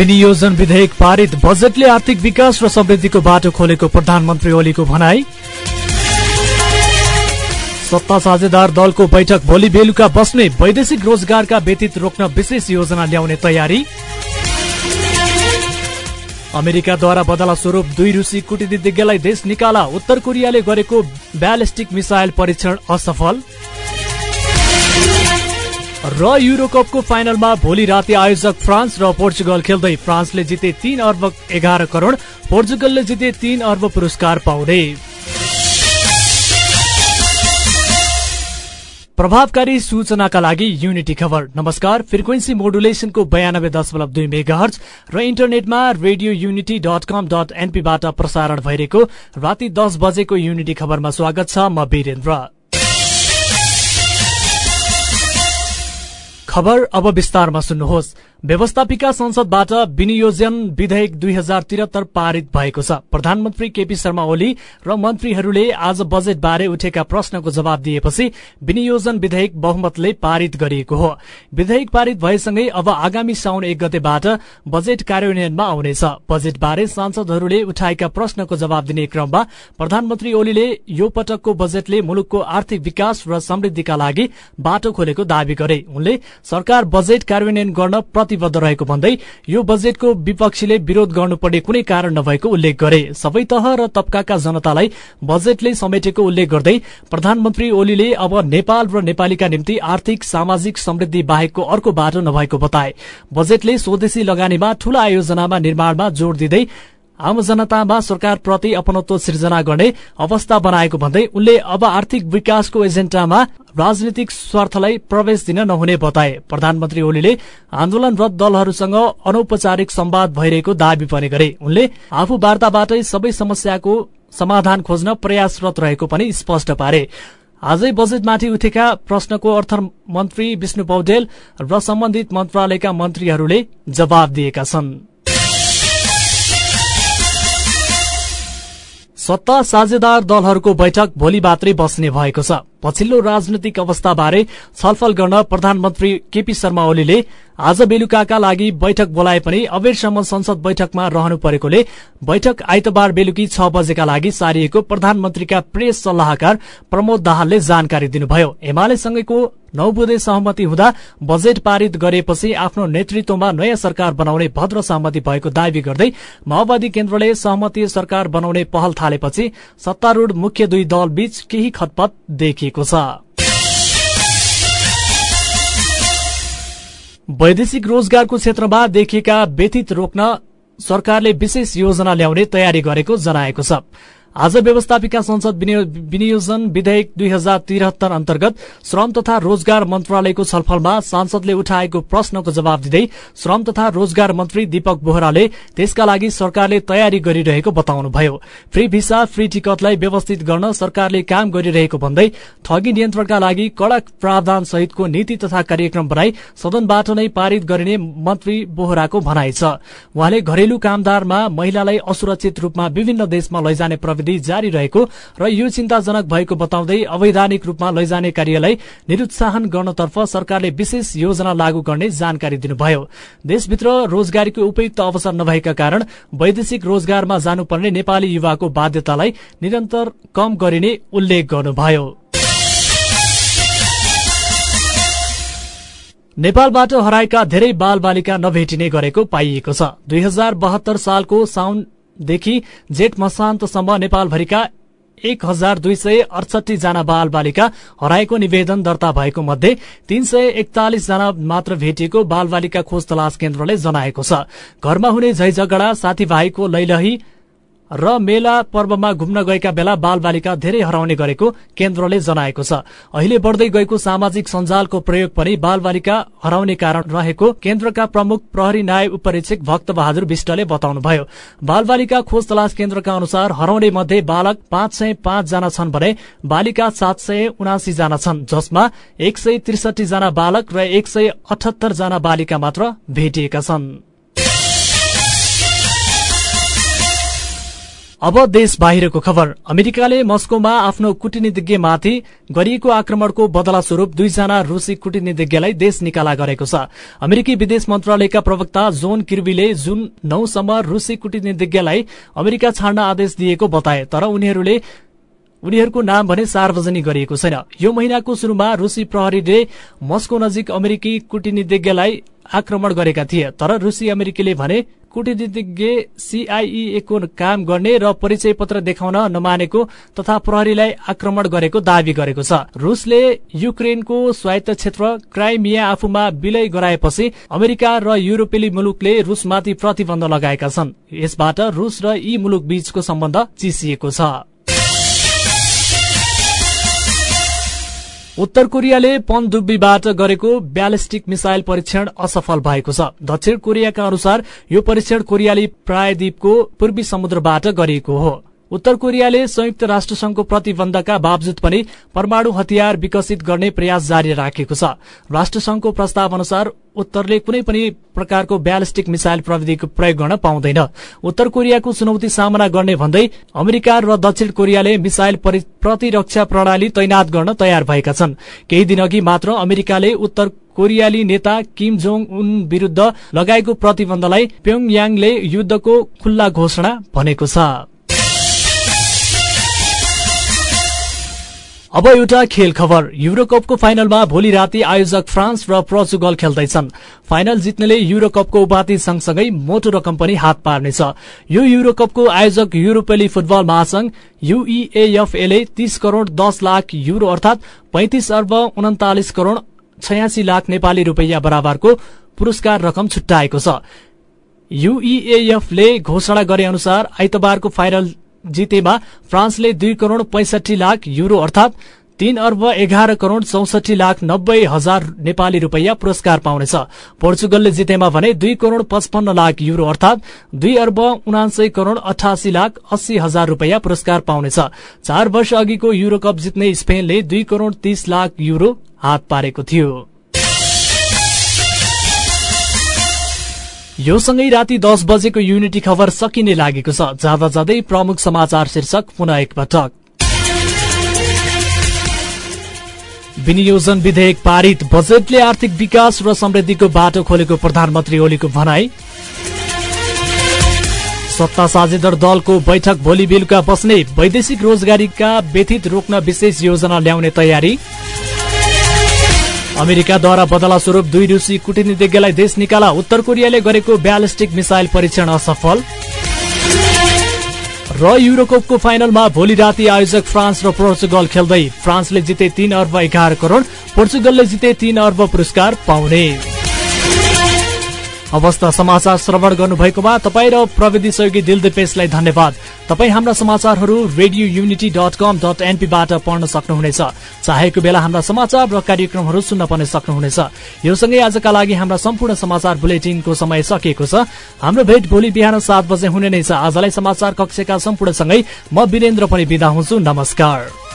विनियोजन विधेयक पारित बजेटले आर्थिक विकास र समृद्धिको बाटो खोलेको प्रधानमन्त्री ओलीको भनाई। सत्ता साझेदार दलको बैठक भोलि बेलुका बस्ने वैदेशिक रोजगारका व्यतीत रोक्न विशेष योजना ल्याउने तयारी। अमेरिकाद्वारा बदला स्वरूप दुई रुसी कूटनीतिज्ञलाई देश निकाला उत्तर कोरियाले गरेको ब्यालिस्टिक मिसाइल परीक्षण असफल। र युरोकपको फाइनलमा भोलि राति आयोजक फ्रान्स र पोर्चुगल खेल्दै फ्रान्सले जिते तीन अर्ब एघार करोड़ पोर्चुगलले जिते तीन अर्ब पुरस्कार पाउने। प्रभावकारी सूचनाका लागि युनिटी खबर। नमस्कार फ्रिक्वेन्सी मोडुलेसनको बयानब्बे दशमलव दुई मेगा र इन्टरनेटमा radio unity dot com dot एनपीबाट प्रसारण भइरहेको राति दस बजेको युनिटी खबरमा स्वागत छ म वीरेन्द्र। खबर अब विस्तारमा सुन्नुहोस्। व्यवस्थापिका संसदबाट विनियोजन विधेयक दुई हजार त्रिहत्तर पारित भएको छ। प्रधानमन्त्री केपी शर्मा ओली र मन्त्रीहरूले आज बजेट बारे उठेका प्रश्नको जवाब दिएपछि विनियोजन विधेयक बहुमतले पारित गरिएको हो। विधेयक पारित भएसँगै अब आगामी साउन एक गतेबाट बजेट कार्यान्वयनमा आउनेछ। बजेट बारे सांसदहरूले उठाएका प्रश्नको जवाब दिने क्रममा प्रधानमन्त्री ओलीले यो पटकको बजेटले मुलुकको आर्थिक विकास र समृद्धिका लागि बाटो खोलेको दावी गरे। उनले सरकार बजेट कार्यान्वयन गर्न प्रतिबद्ध रहेको भन्दै यो बजेटको विपक्षीले विरोध गर्नुपर्ने कुनै कारण नभएको उल्लेख गरे। सबै तह र तबकाका जनतालाई बजेटले समेटेको उल्लेख गर्दै प्रधानमन्त्री ओलीले अब नेपाल र नेपालीका निम्ति आर्थिक सामाजिक समृद्धि बाहेकको अर्को बाटो नभएको बताए। बजेटले स्वदेशी लगानीमा ठूला आयोजनामा निर्माणमा जोड़ दिँदै आम जनतामा सरकारप्रति अपनत्व सिर्जना गर्ने अवस्था बनाएको भन्दै उनले अब आर्थिक विकासको एजेण्डामा राजनीतिक स्वार्थलाई प्रवेश दिन नहुने बताए। प्रधानमन्त्री ओलीले आन्दोलनरत दलहरूसँग अनौपचारिक संवाद भइरहेको दावी पनि गरे। उनले आफू वार्ताबाटै सबै समस्याको समाधान खोज्न प्रयासरत रहेको पनि स्पष्ट पारे। आजै बजेटमाथि उठेका प्रश्नको अर्थमन्त्री विष्णु पौडेल र सम्बन्धित मन्त्रालयका मन्त्रीहरूले जवाब दिएका छन्। सत्ता साझेदार दलहरूको बैठक भोलि मात्रै बस्ने भएको छ। पछिल्लो राजनैतिक अवस्थाबारे छलफल गर्न प्रधानमन्त्री केपी शर्मा ओलीले आज बेलुकाका लागि बैठक बोलाए पनि अबेरसम्म संसद बैठकमा रहनु परेकोले बैठक आइतबार बेलुकी छ बजेका लागि सारिएको प्रधानमन्त्रीका प्रेस सल्लाहकार प्रमोद दाहालले जानकारी दिनुभयो। एमालेसँगैको नौ बुधे सहमति हुँदा बजेट पारित गरेपछि आफ्नो नेतृत्वमा नयाँ सरकार बनाउने भद्र सहमति भएको दावी गर्दै माओवादी केन्द्रले सहमति सरकार बनाउने पहल थालेपछि सत्तारूढ़ मुख्य दुई दल बीच केही खतपत देखिएको छ। वैदेशिक रोजगारको क्षेत्रमा देखिएका व्यथित रोक्न सरकारले विशेष योजना ल्याउने तयारी गरेको जनाएको छ। आज व्यवस्थापिका संसद विनियोजन विधेयक दुई हजार त्रिहत्तर अन्तर्गत श्रम तथा रोजगार मन्त्रालयको छलफलमा सांसदले उठाएको प्रश्नको जवाब दिँदै श्रम तथा रोजगार मन्त्री दीपक बोहराले त्यसका लागि सरकारले तयारी गरिरहेको बताउनुभयो। फ्री भिसा फ्री टिकटलाई व्यवस्थित गर्न सरकारले काम गरिरहेको भन्दै ठगी नियन्त्रणका लागि कड़क प्रावधान सहितको नीति तथा कार्यक्रम बनाई सदनबाट नै पारित गरिने मन्त्री बोहराको भनाइ छ। उहाँले घरेलु कामदारमा महिलालाई असुरक्षित रूपमा विभिन्न देशमा लैजाने प्रविधि जारी रहेको र यो चिन्ताजनक भएको बताउँदै अवैधानिक रूपमा लैजाने कार्यलाई निरुत्साहन गर्नतर्फ सरकारले विशेष योजना लागू गर्ने जानकारी दिनुभयो। देशभित्र रोजगारीको उपयुक्त अवसर नभएका कारण वैदेशिक रोजगारमा जानुपर्ने नेपाली युवाको बाध्यतालाई निरन्तर कम गरिने उल्लेख गर्नुभयो। नेपालबाट हराएका धेरै बाल बालिका नभेटिने गरेको पाइएको छ। दुई हजार बहत्तर सालको साउन देखि जेठ मसान्तसम्म नेपालभरिका एक हजार दुई सय अडसठी जना बाल बालिका हराएको निवेदन दर्ता भएको मध्ये तीन सय एकतालिस जना मात्र भेटिएको बाल बालिका खोज तलास केन्द्रले जनाएको छ। घरमा हुने झैझगडा साथीभाइको लैलही र मेला पर्वमा घुम्न गएका बेला बाल बालिका धेरै हराउने गरेको केन्द्रले जनाएको छ। अहिले बढ़दै गएको सामाजिक सञ्जालको प्रयोग पनि बाल बालिका हराउने कारण रहेको केन्द्रका प्रमुख प्रहरी न्याय उपरीक्षक भक्त बहादुर विष्टले बताउनुभयो। बाल बालिका खोज तलास केन्द्रका अनुसार हराउने मध्ये बालक पाँच सय पाँच जना छन् भने बालिका सात सय उनासी जना छन् जसमा एक सय त्रिसठी जना बालक र एक सय अठहत्तर जना बालिका मात्र भेटिएका छन्। अब देश बाहिरको खबर। अमेरिकाले मस्कोमा आफ्नो कूटनीतिज्ञमाथि गरिएको आक्रमणको बदला स्वरूप दुईजना रूसी कूटनीतिज्ञलाई देश निकाला गरेको छ। अमेरिकी विदेश मन्त्रालयका प्रवक्ता जोन किर्बीले जुन नौसम्म रूसी कूटनीतिज्ञलाई अमेरिका छाड्न आदेश दिएको बताए तर उनीहरूले उनीहरूको नाम भने सार्वजनिक गरिएको छैन। यो महिनाको शुरूमा रूसी प्रहरीले मस्को नजिक अमेरिकी कूटनीतिज्ञलाई आक्रमण गरेका थिए तर रूसी अमेरिकीले भने कूटनीतिज्ञ सीआईएको काम गर्ने र परिचय पत्र देखाउन नमानेको तथा प्रहरीलाई आक्रमण गरेको दावी गरेको छ। रूसले युक्रेनको स्वायत्त क्षेत्र क्राइमिया आफूमा विलय गराएपछि अमेरिका र युरोपेली मुलुकले रूसमाथि प्रतिबन्ध लगाएका छन्। यसबाट रूस र यी मुलुक बीचको सम्बन्ध चिसिएको छ। उत्तर कोरियाले पनडुब्बीबाट गरेको ब्यालिस्टिक मिसाइल परीक्षण असफल भएको छ। दक्षिण कोरियाका अनुसार यो परीक्षण कोरियाली प्रायद्वीपको पूर्वी समुद्रबाट गरिएको हो। उत्तर कोरियाले संयुक्त राष्ट्रसंघको प्रतिबन्धका बावजुद पनि परमाणु हतियार विकसित गर्ने प्रयास जारी राखेको छ। राष्ट्रसंघको प्रस्ताव अनुसार उत्तरले कुनै पनि प्रकारको ब्यालिस्टिक मिसाइल प्रविधिको प्रयोग गर्न पाउँदैन। उत्तर कोरियाको चुनौती सामना गर्ने भन्दै अमेरिका र दक्षिण कोरियाले मिसाइल प्रतिरक्षा प्रणाली तैनात गर्न तयार भएका छन्। केही दिनअघि मात्र अमेरिकाले उत्तर कोरियाली नेता किम जोङ उन विरूद्ध लगाएको प्रतिबन्धलाई प्योङयाङले युद्धको खुल्ला घोषणा भनेको छ। अब एउटा खेल खबर। युरोकपको फाइनलमा भोलि राति आयोजक फ्रान्स र पोर्चुगल खेल्दैछन्। फाइनल जित्नेले युरोकपको उपाधि सँगसँगै मोटो रकम पनि हात पार्नेछ। यो युरोकपको आयोजक युरोपेली फुटबल महासंघ युईएफएले तीस करोड़ दस लाख युरो अर्थात पैंतिस अर्ब उन्तालिस करोड़ छयासी लाख नेपाली रूपियाँ बराबरको पुरस्कार रकम छुट्याएको छ। युईएफले घोषणा गरे अनुसार आइतबारको फाइनल जितेमा फ्रान्सले दुई करोड़ पैंसठी लाख युरो अर्थात तीन अर्ब एघार करोड़ चौसठी लाख नब्बे हजार नेपाली रूपियाँ पुरस्कार पाउनेछ। पोर्चुगलले जितेमा भने दुई करोड़ पचपन्न लाख युरो अर्थात दुई अर्ब उनासय करोड़ अठासी लाख अस्सी हजार रूपियाँ पुरस्कार पाउनेछ। चार वर्ष अघिको युरोकप जित्ने स्पेनले दुई करोड़ तीस लाख युरो हात पारेको थियो। यो सँगै राति दस बजेको युनिटी खबर सकिने लागेको छ। जाँदा जाँदै प्रमुख समाचार शीर्षक पुनः एकपटक विनियोजन विधेयक पारित। बजेटले आर्थिक विकास र समृद्धिको बाटो खोलेको प्रधानमन्त्री ओलीको भनाई। सत्ता साझेदार दलको बैठक भोलि बेलुका बस्ने। वैदेशिक रोजगारीका व्यथित रोक्न विशेष योजना ल्याउने तयारी। अमेरिकाद्वारा बदला स्वरूप दुई रुसी कूटनीतिज्ञलाई देश निकाला उत्तर कोरियाले गरेको ब्यालिस्टिक मिसाइल परीक्षण असफल। र युरोकपको फाइनलमा भोलि राति आयोजक फ्रान्स र पोर्चुगल खेल्दै फ्रान्सले जिते तीन अर्ब एघार करोड़ पोर्चुगलले जिते तीन अर्ब पुरस्कार पाउने। अवस्था समाचार श्रवण गर्नुभएकोमा तपाईँ र प्रविधि सहयोगी दिलदेपेशलाई धन्यवाद। तपाईँ हाम्रा समाचारहरू radio unity dot com dot एनपीबाट पढ्न सक्नुहुनेछ। चाहेको बेला हाम्रा समाचार र कार्यक्रमहरू सुन्न पनि सक्नुहुनेछ। यो सँगै आजका लागि हाम्रा सम्पूर्ण समाचार बुलेटिनको समय सकिएको छ। हाम्रो भेट भोलि बिहान सात बजे हुने नै छ। आजलाई समाचार कक्षका सम्पूर्णसँगै म वीरेन्द्र पनि विदा हुन्छु। नमस्कार।